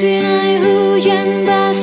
Rinai hujan basahi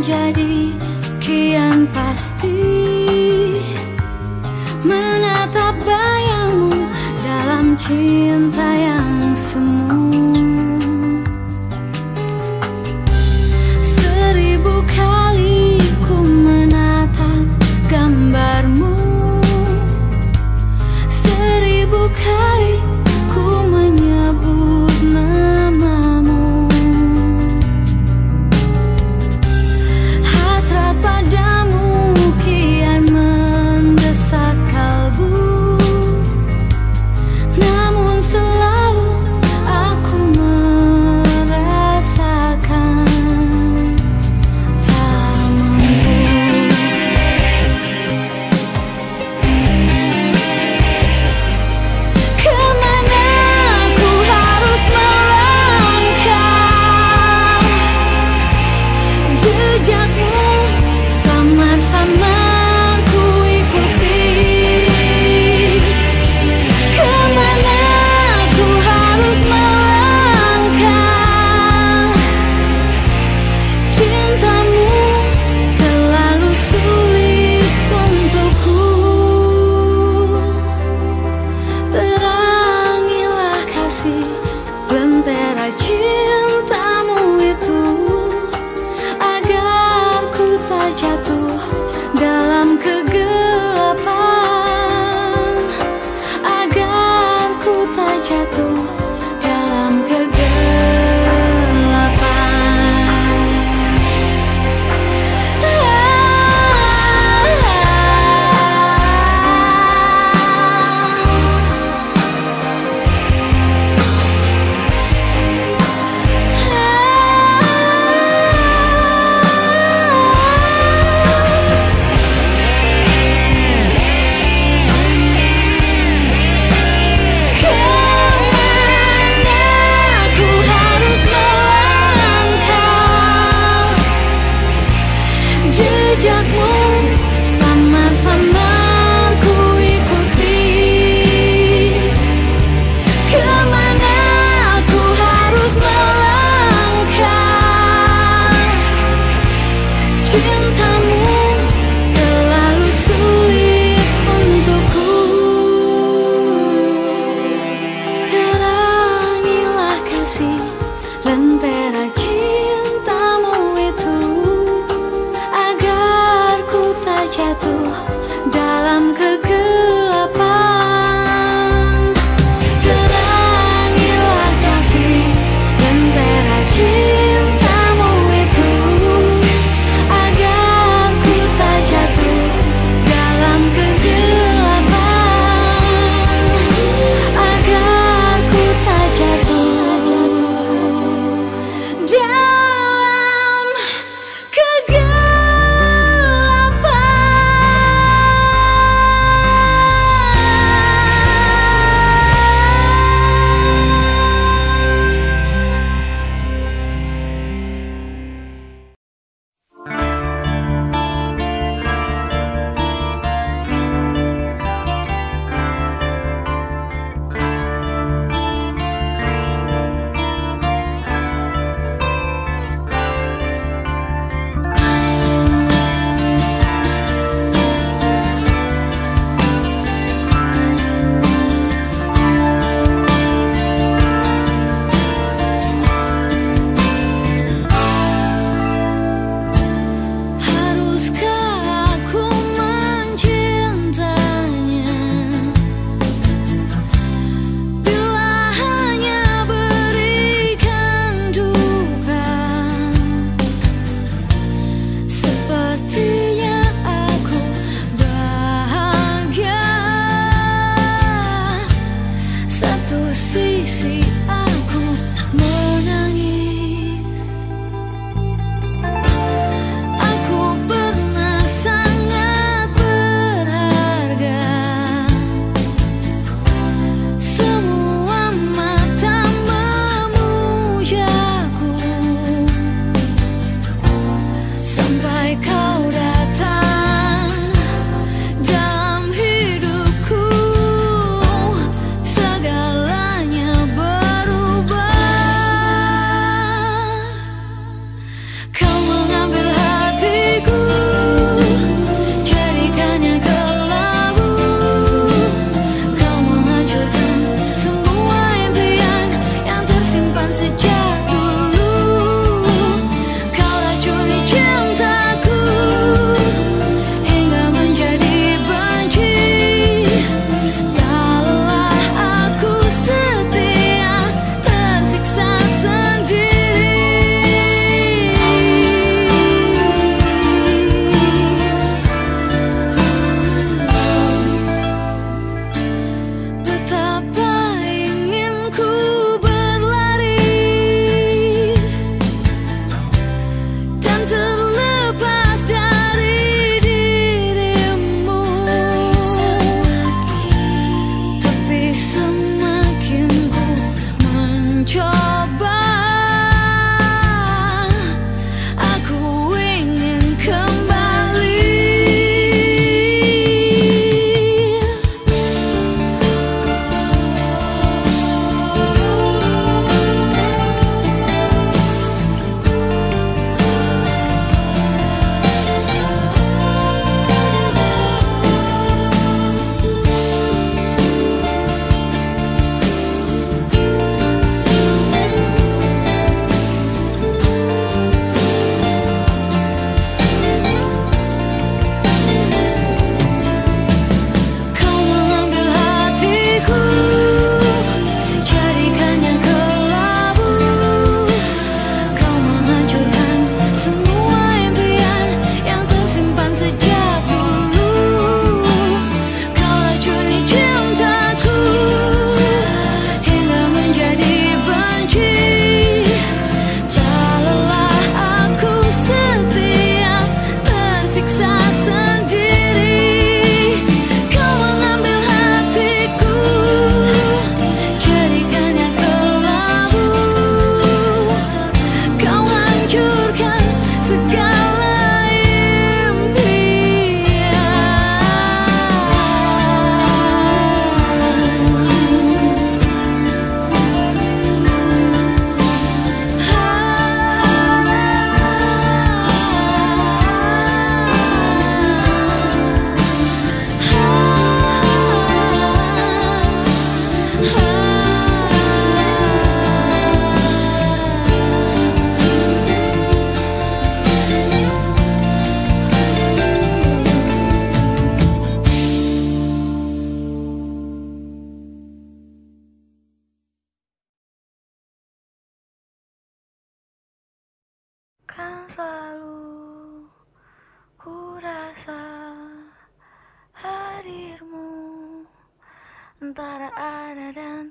menjadi kian pasti. Menatap bayangmu dalam cinta yang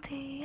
day.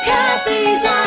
look at these eyes.